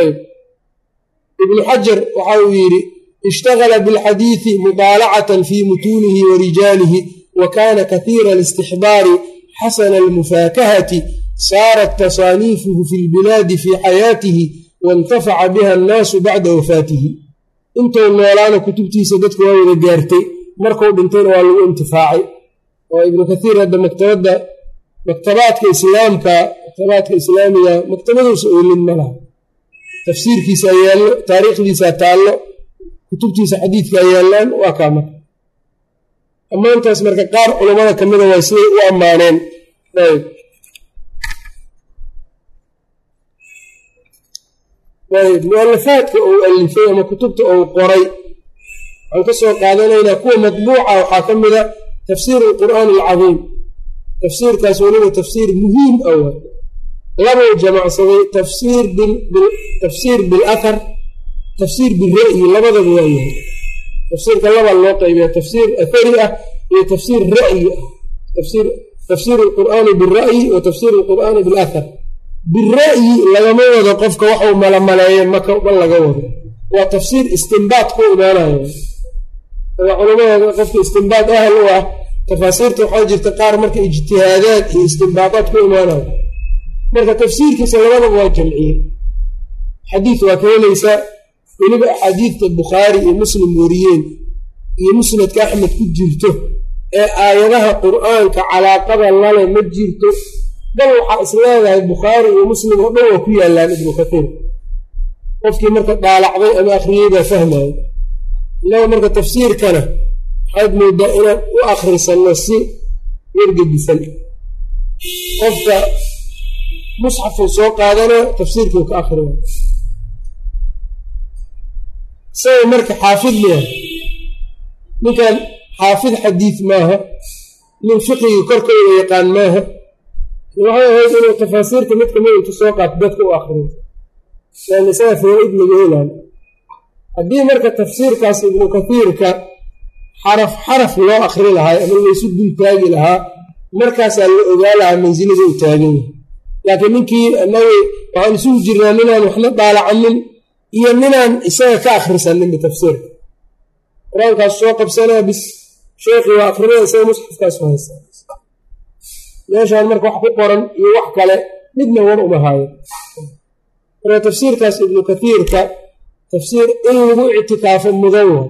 ayb. Ibnu xajar waxa uu yidhi ishtagala bilxadiidi mudaalacatan fii mutuunihi wa rijaalihi wa kaana kahiira alistixdaari xasana almufaakahati saarat tasaaniifuhu fi lbilaadi fii xayaatihi waintafaca biha annaasu bacda wafaatihi. Intuu noolaana kutubtiisa dadku waa wada gaartay markuu dhintayna waa lagu intifaacay. Oo ibnu kathiir hadda maktabadda maktabaadka islaamka maktabaadka islaamiga maktabaduusa oolin ma laha. Tafsiirkiisaa yaallo taariikhdiisaa taallo kutubtiisa xadiidkaa yaallaan waa kaa marka ammaantaas marka qaar culammada ka mida waa siday u ammaaneen. Ayb. Mualafaadka uu alifay ama kutubta uu qoray waxaan ka soo qaadanaynaa kuwa matbuuca waxaa ka mida tafsiir alqur'aani alcadiim tafsiirkaas weliba tafsiir muhiim awa labuu jamacsaday tafsiir bilahar tafsiir bira'yi labadaba waa yahay. Tafsiirka labaa loo qaybiya tafsiir athari ah iyo tafsiir ra'yi ah. Tafsiir alqur'aani bira'yi wa tafsiir alqur'aani bilahar bira'yi lagama wado qofka waxuu malamaleeyo maka ma laga wado. Waa tafsiir istimbaad ku imaanayo culamada qofka istimbaad ahal u ah tafaasiirta waxaa jirta qaar marka ijtihaadaad iyo istimbaadaad ku imaanayo marka tafsiirkiisa labadaba waa jamciyey xadiid waa ka weliba axaadiidta bukhaari iyo muslim wariyeen iyo musnadka axmed ku jirto ee aayadaha qur'aanka calaaqada lale ma jirto. Bal waxaa is leedahay bukhaari iyo muslim oo dhan waa ku yaallaan ibnu katiir qofkii marka dhaalacday ama akhriyey baa fahmaya ilaga marka tafsiirkana waxaad moodaa inaan u akhrisanno si wargedisan. Qofka musxafuu soo qaadanaa tafsiirkuu ka akhriya isaga marka xaafid miah ninkan xaafid xadiid maaha nin fiqigii korkooda yaqaan maaha waxay ahayd inuu tafaasiirta mid ka mid intu soo qaato dadka u akriyo lan isaga fawaa-id laga helaan haddii marka tafsiirkaas ibnu kathiirka xaraf xaraf loo akri lahaa ama laysu dul taagi lahaa markaasaa la ogaa lahaa mansilada u taagan yahay laakiin ninkii anagi waxaan isugu jirnaa ninaan waxna daalacanin iyo ninaan isaga ka akhrisaninba tafsiirka. Qur'aankaas soo qabsanaa bis. Sheekii waa akrinaya isaga musxafkaas haysa meeshaan marka wax ku qoran iyo wax kale midna war uma haayo. Marka tafsiirkaas ibnu kathiirka tafsiir in lagu ictikaafo mudan wa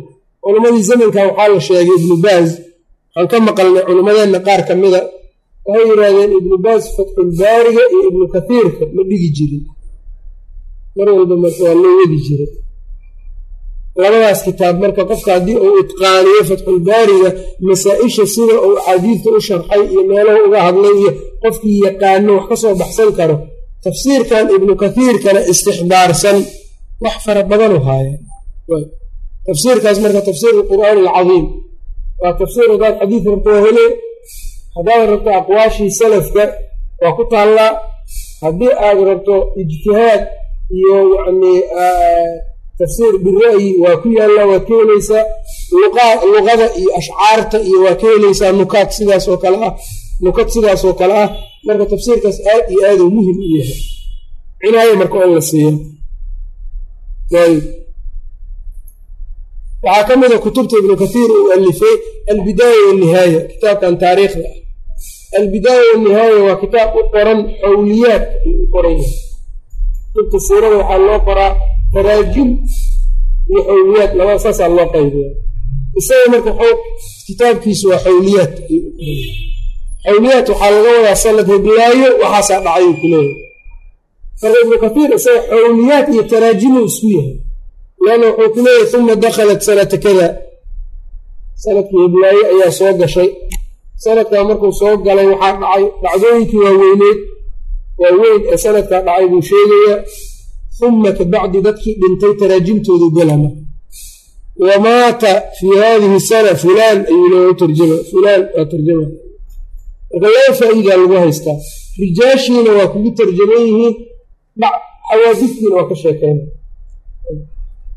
culammadii zamankan waxaa la sheegay ibnu baaz. Waxaan ka maqalnay culimmadeenna qaar ka mida waxay yidhaahdeen ibnu baaz fatxulbaariga iyo ibnu kathiirka. Ma dhigi jirin. Mar walba waa loo wadi jiray labadaas kitaab marka qofka haddii uu itqaaniyo fatxulbaariga masaa-isha sida uu axaadiidta u sharxay iyo meelahu uga hadlay iyo qofkii yaqaano wax ka soo baxsan karo tafsiirkan ibnu kathiirkana istixdaarsan wax fara badanu haaya tafsiirkaas marka tafsiir alqur'aani alcadiim waa tafsiir haddaad xadiid rabto waa hele haddaad rabto aqwaashii salafka waa ku taallaa haddii aad rabto ijtihaad iyo yacni tafsiir bira'yi waa ku yaallaa waad ka helaysaa luqada iyo ashcaarta iyo waa ka helaysaa nukaad sidaas oo kale ah nukad sidaas oo kale ah. Marka tafsiirkaas aad iyo aaduu muhiim u yahay. Cinaayo marka on la siiya waxaa ka mida kutubta ibnu kathiir uu alifay albidaaya wanihaaya kitaabkan taariikhda ah. Albidaaya wanihaaya waa kitaab u qoran xawliyaad u qoran yahay. Kutubta siirada waxaa loo qoraa taraajim iyo xawliyaad labada saasaa loo qaybiya isaga marka kitaabkiisu waa xawliyaad xawliyaad waxaa laga wadaa sanad heblaayo waxaasaa dhacay ku leeyahay. Marka ibnu kathiir isaga xawliyaad iyo taraajimu isku yahay leanna wuxuu ku leeyahay uma dakhalat sanata kada sannadkii heblaaye ayaa soo gashay sanadkaa markuu soo galay waxaa dhacay dhacdooyinkii waaweyneed waaweyn ee sanadkaa dhacay buu sheegayaa uma kabacdi dadkii dhintay taraajimtoodu galama wa maata fii haadihi sana fulaan ayuu tarjama fulaan waa tarjama marka laba faa-iidaa lagu haystaa rijaashiina waa kugu tarjaman yihiin xawaadiftiina waa ka sheekeyna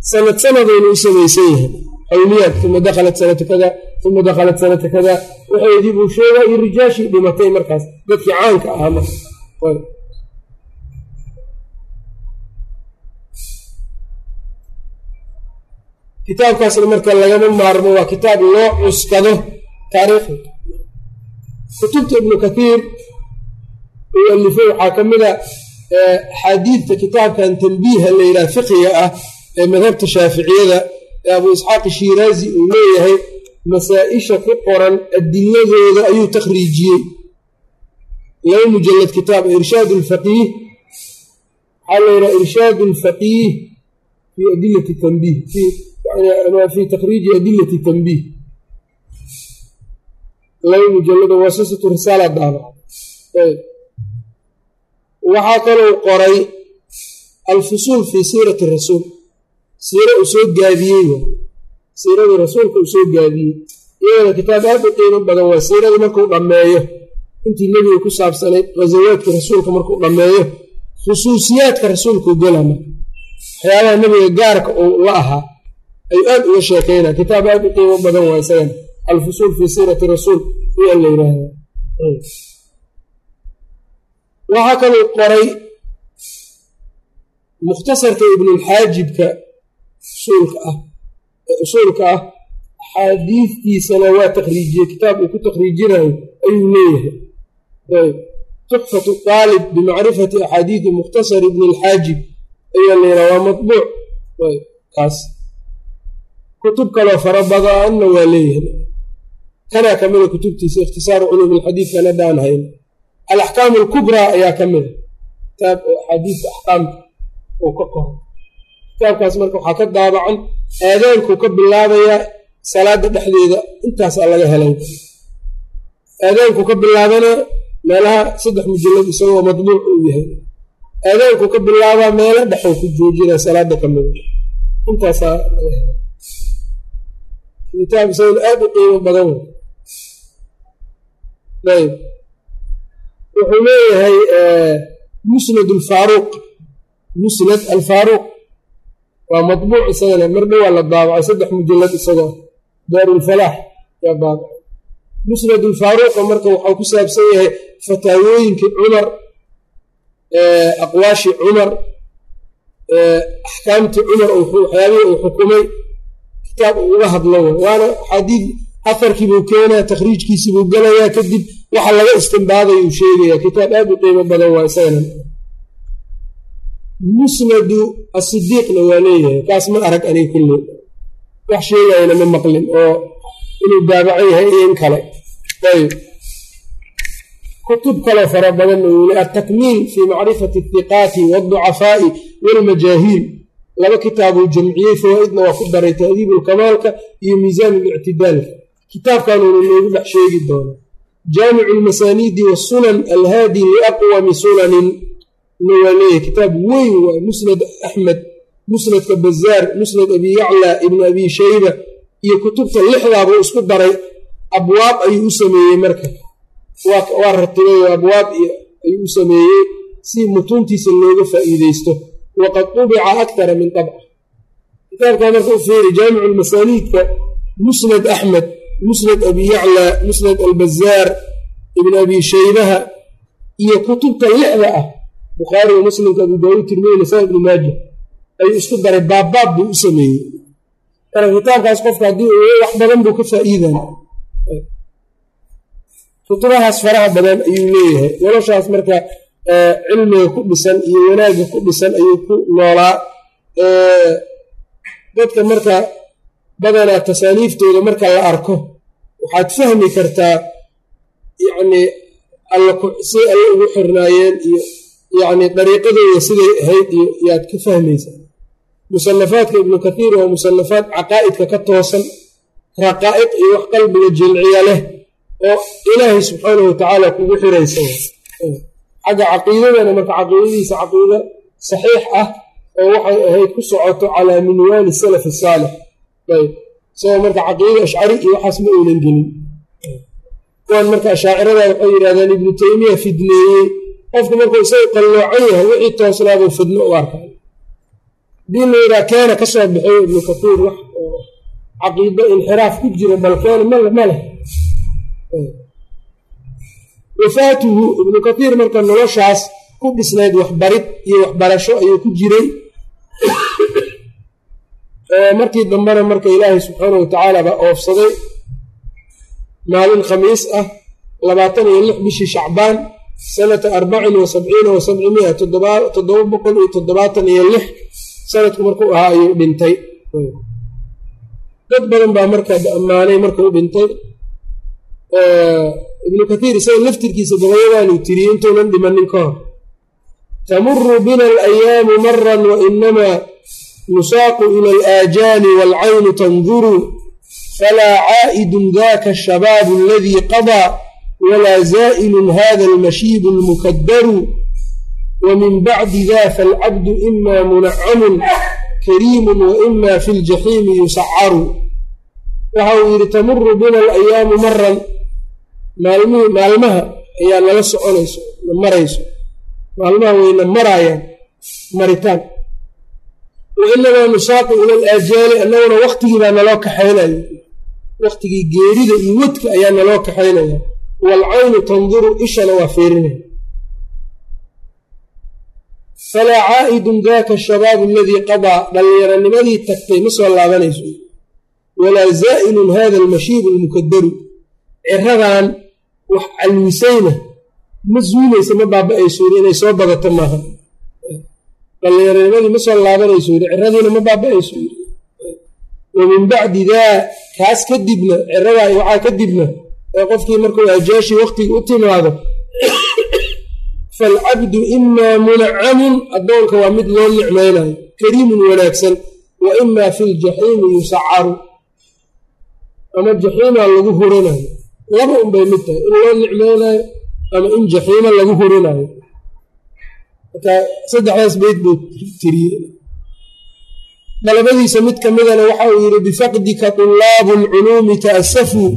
sanad sanadaynu u samaysan yahay. Xawliyaad uma dakhalat sanata kada uma dakhalat sanata kada waxeedii buu sheegaa iyo rijaashii dhimatay markaas. Dadkii caanka ahaa marka kitaabkaasna marka lagama maarmo waa kitaab loo cuskado taariikhda. Kutubta ibnu kathiir uu alifay waxaa ka mid a axaadiidta kitaabkan tanbiiha la yidhaha fiqiga ah ee madhabta shaaficiyada ee abu isxaaq shiiraazi uu leeyahay masaa-isha ku qoran adiladooda ayuu takhriijiyey. Laba mujalad kitaab irshaad lfaqiih waxaa la yidhaha irshaad lfaqiih fi adilati tanbiih fi takhriiji adilati tanbiih. Laba mujalado wasasatu risaala daaba. Waxaa kalou qoray alfusuul fii siirati rasuul siira uu soo gaabiyey siiradii rasuulka uu gaabiyey iyadana kitaab aad u qiimo badan waa siiradii markuu dhammeeyo. Intii nebiga ku saabsanayd ghasawaadkii rasuulka markuu dhammeeyo khusuusiyaadka rasuulkuu gela marka. Waxyaabaha nebiga gaarka uu la ahaa ayuu aad uga sheekeynaa. Kitaab aad u qiimo badan waa isagan alfusuul fii siirati rasuul ayaa la yidhaahda waxaa kaluu qoray mukhtasarka ibnulxaajibka usuulka ah. Ee usuulka ah axaadiidtiisana waa takhriijiyey. Kitaab uu ku takhriijinayo ayuu leeyahay. Tuxfatu qaalib bimacrifati axaadiidi mukhtasar ibni alxaajib ayaa la yidhaha waa matbuuc kaas. Kutub kaloo fara badanna waa leeyahay. Kanaa ka mida kutubtiisa ikhtisaaru culuum alxadiid kana daan hayna alaxkaam alkubraa ayaa ka mida kitaab axaadiidka axkaamka uu ka qoro kitaabkaas marka waxaa ka daabacan aadaankuu ka bilaabayaa salaada dhexdeeda. Intaasaa laga helay aadaankuu ka bilaabanaa meelaha saddex mujalad isagoo madbuuc uu yahay. Aadaankuu ka bilaabaa meelo dhexuu ku joojinaa salaada ka mida intaasaa laga helay kitaab isagona aada u qiimo badan ayb wuxuu leeyahay musnad alfaaruuq musnad alfaaruuq waa matbuuc isagana mar dhowaa la daabacay saddex mujalad isagoo. Daarulfalaax yaa daabacay. Musnad alfaaruuqa marka waxau ku saabsan yahay fataawooyinkii cumar aqwaashii cumar axkaamtii cumar waxyaabihii uu xukumay kitaab uu uga hadlo. Waana axaadiid afarkiibuu keenaa takhriijkiisibuu gelayaa kadib waxa laga istimbaadayuu sheegaya kitaab aad u qiimo badan waa isagana musnadu asidiiqna waa leeyahay kaas ma arag aniga kulli wax sheegayana ma maqlin oo inuu daabaco yahay iyo in kale ayb kutub kaloo fara badan uu atakmiil fii macrifati athiqaati waalducafaa'i waalmajaahiil laba kitaabuu jamciyey fawaa-idna waa ku daray tahdiibulkamaalka iyo miisaan lictidaalka kitaabkanuuna noogu dhex sheegi doona jaamicu lmasaaniidi wasunan alhaadi liaqwami sunanin na waa leeyahay kitaab weyn waay musnad axmed musnadka bazaar musnad abi yacla ibnu abi shayba iyo kutubta lixdaabuu isku daray. Abwaab ayuu u sameeyey marka. Waa ratibay abwaab ayuu u sameeyey si mutuuntiisa looga faa'iideysto waqad tubica akara min abca kitaabkaa marka u fiiri jaamicu lmasaaniidka musnad axmed musnad abi yacla musnad albazaar ibn abi shaybaha iyo kutubta lixda ah bukhaariga muslimka abu daawuud tirmidi nasaa ibnu maaja ayuu isku daray baabbaab buu u sameeyey. Marka kitaabkaas qofka haddii wax badan buu ka faa'iidan. Kutubahaas faraha badan ayuu leeyahay. Noloshaas marka cilmiga ku dhisan iyo wanaagga ku dhisan ayuu ku noolaa. Dadka marka badanaa tasaaniiftooda marka la arko waxaad fahmi kartaa yacnii si alle ugu xirnaayeen iyo yacni dariiqadooda siday ahayd yaad ka fahmaysaa musanafaadka ibnu kathiir waa musanafaad caqaa'idka ka toosan raqaa'iq iyo wax qalbiga jilciya leh oo ilaahay subxaanahu watacaala kugu xiraysa xagga caqiidadana marka caqiidadiisa caqiida saxiix ah oo waxay ahayd ku socoto calaa minwaani salaf saalix ayb isagoo marka caqiida ashcari iyo waxaas ma oynan gelin kuwan marka ashaacirada waxay yidhahdeen ibnu taymiya fidneeyey qofku markuu isaga qalloocan yahay wixii toosnaabuu fidno u arkaa haddii la yidhaha keena ka soo bixiyo ibnu kathiir wax oo caqiido inxiraaf ku jira bal keena ma ma leh. Wafaatuhu ibnu kathiir marka noloshaas ku dhisnayd waxbarid iyo waxbarasho ayuu ku jiray. Markii dambena marka ilaahay subxaana wa tacaala baa oofsaday maalin khamiis ah labaatan iyo lix bishii shacbaan sanata arbacin wa sabciina wa sabcimia toddoba boqol iyo toddobaatan iyo lix sanadku markuu ahaa ayuu dhintay. Dad badan baa markaa ammaanay markuu dhintay. Ibnu kathiir isaga laftirkiisa gabayadaanuu tiriyey intuunan dhimanin ka hor. Tamuru bina alayaamu maran wainamaa nusaaqu ila alaajaali waalcaynu tanduru falaa caa'idun daka ashabaabu aladii qadaa walaa zaa'ilun hada almashiibu almukaddaru wamin bacdi da falcabdu ima munacamun kariimun waima fi ljaxiimi yusacaru waxa uu yidhi tamuru bina alayaamu maran maalmihii maalmaha ayaa nala soconayso na marayso maalmaha wayna maraayaan maritaan wa inamaa nusaaqu ila alaajaali annaguna waktigii baa naloo kaxaynaya waktigii geerida iyo wadka ayaa naloo kaxaynaya waalcaynu tanduru ishana waa fiirinaya falaa caa'idun daka ashabaabu aladii qadaa dhallinyaranimadii tagtay ma soo laabanayso walaa zaa'ilun hada almashiibu almukadaru ciradan wax calwisayna ma zuulaysa ma baaba-ayso yidhi inay soo badato maaha dhallinyaranimadii ma soo laabanayso yidhi ciradiina ma baaba-ayso yidhi wa min bacdi daa kaas kadibna ciradaa waxaa kadibna ee qofkii markuu ajaashii waktigii u timaado falcabdu imaa munacamun addoonka waa mid loo nicmaynayo kariimun wanaagsan. Wa imaa fi ljaxiimi yusacaru. Ama jaxiimaa lagu hurinayo. Laba unbay mid tahay in loo nicmaynayo ama in jaxiima lagu hurinayo. Saddexdaas beyd buu tiriyey. Dalabadiisa mid ka midana waxa uu yidhi bifaqdika طulaabu اlculuumi ta'asafuu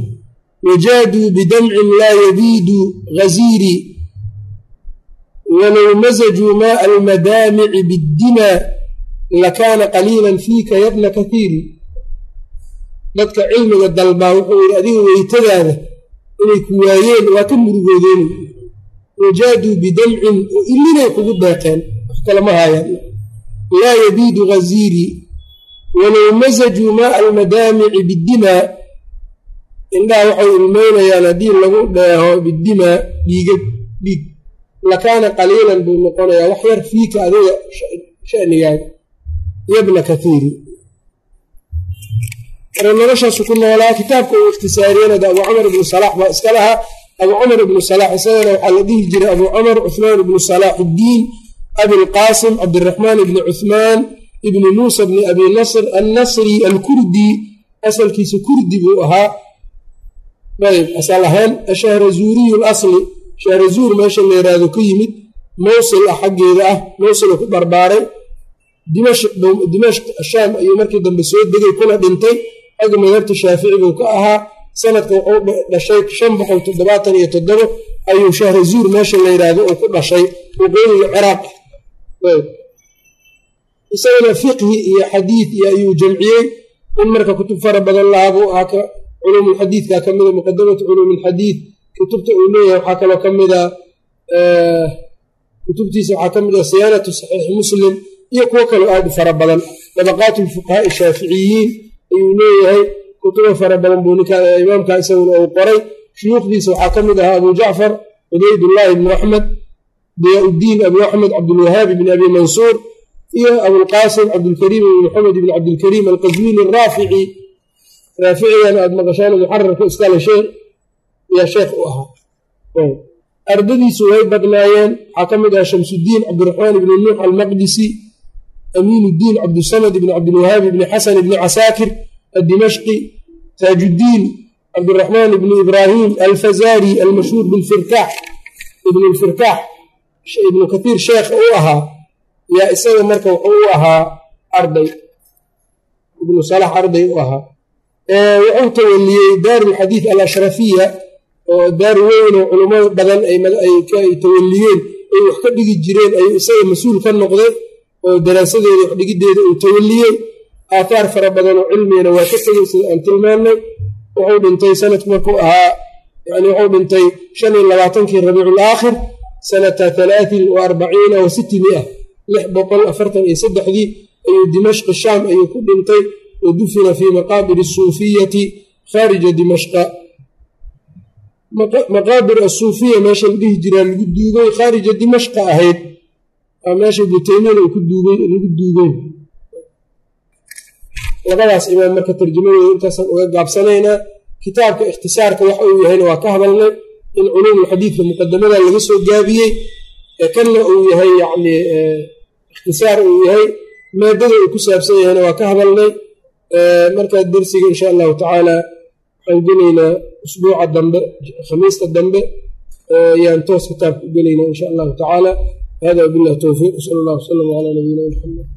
wajaaduu bidamcin laa yabiidu ghaziiri walow masajuu maaa almadaamici biاddimaa lakaana qaliila fiika yabna kathiiri dadka cilmiga dalbaa wuxuu yidhi adiga weytadaada inay ku waayeen waa ka murugoodeen wajaaduu bidamcin oo ilinay kugu deeqeen wax kale ma haayaan laa yabiidu ghaziiri walow masajuu maaa almadaamici bidimaa indhaha waxay ilmeynayaan haddii lagu dheeho bidimaa dhiigag dhiig. Lakaana qaliilan buu noqonayaa wax yar fiika adiga shanigaaga yabna kathiiri. Marka noloshaasu ku noolaa kitaabka uu ikhtisaariyeenada abu camar ibnu salaax baa iska lahaa. Abu camar ibnu salaax isagana waxaa la dhihi jiray abu camar cuhmaan ibnu salaax iddiin abilqaasim cabdiraxmaan ibni cuhmaan ibni muusa bni abi nasr annasri alkurdi. Asalkiisa kurdi buu ahaa ayb asal ahaan ashahrazuuriyu lasli shahrazuur meesha la yaraado ka yimid mawsil ah xaggeeda ah mawsila ku barbaaray. Dimashq shaam ayuu markii dambe soo degay kuna dhintay. Xagga madhabta shaafici buu ka ahaa. Sanadka wuxuu dhashay shan boqol toddobaatan iyo toddobo ayuu shahrazuur meesha la yidhaahdo uu ku dhashay waqooyiga ciraaq. Isagana fiqhi iyo xadiid iyo ayuu jamciyey. In marka kutub fara badan lahaabuu ahaa ka culuumulxadiidka ka mida muqadamatu culuumulxadiid kutubta uu leeyahay waxaa kaloo ka mida kutubtiisa waxaa ka mid ah siyaanatu saxiixi muslim iyo kuwo kaloo aad u fara badan. Dabaqaatu lfuqahaai shaaficiyiin ayuu leeyahay. Kutubo fara badan buu ninka imaamka isaguna uu qoray. Shuyuukhdiisa waxaa ka mid ahaa abu jacfar cubaydullaahi ibnu axmed diyaa-uddiin abu axmed cabdulwahaab ibni abi mansuur iyo abulqaasim cabdulkariim ibni maxamed ibni cabdilkariim alqaswiini araafici raaficigan aad maqashaan muxararka iskale sheekh yaa sheekh u ahaa. Ardadiisu way badnaayeen. Waxaa ka mid ah shamsuddiin cabdiraxmaan ibni nuux almaqdisi amiinuddiin cabdusamad ibni cabdilwahaab ibni xasan ibni casaakir addimashqi taajuddiin cabdiraxmaan ibni ibraahim alfazaari almashhuur bilfirkaax ibnu lfirkaax ibnu kathiir sheekh u ahaa. Yaa isaga marka wuxuu u ahaa arday ibnu salax arday u ahaa wuxuu tawaliyey daarulxadiid alashrafiya oo daar weyn oo culummada badan ay tawaliyeen ay wax ka dhigi jireen ayuu isaga mas'uul ka noqday oo daraasadeeda wax dhigiddeeda uu tawaliyey. Aathaar fara badan oo cilmigana waa ka tegey sida aan tilmaannay wuxuu dhintay sanadku markuu ahaa yani wuxuu dhintay shan iyo labaatankii rabiicul aakhir sanata halaatin wa arbaciina wa sitti mia lix boqol afartan iyo saddexdii ayuu dimashqi shaam ayuu ku dhintay wadufina fii maqaabir asuufiyati khaarija dimashqa maqaabir asuufiya meesha la dhihi jiraa lagu duugay khaarija dimashqa ahayd meesha ibnu taymiyana uu ku duugay lagu duugay labadaas imaam marka tarjamadooda intaasaan uga gaabsanaynaa kitaabka ikhtisaarka waxa uu yahayna waa ka hadalnay in culuumulxadiidka muqadamada laga soo gaabiyey kanna uu yahay yacni ikhtisaar uu yahay ku saabsan yahayna waa ka hadalnay markaa dersiga insha allahu tacaala waxaan gelaynaa usbuuca dambe khamiista dambe ayaan toos kitaabka u gelaynaa insha allahu tacaala. Hada wabillahi towfiiq sala allah wasalam calaa nabiyina maxamed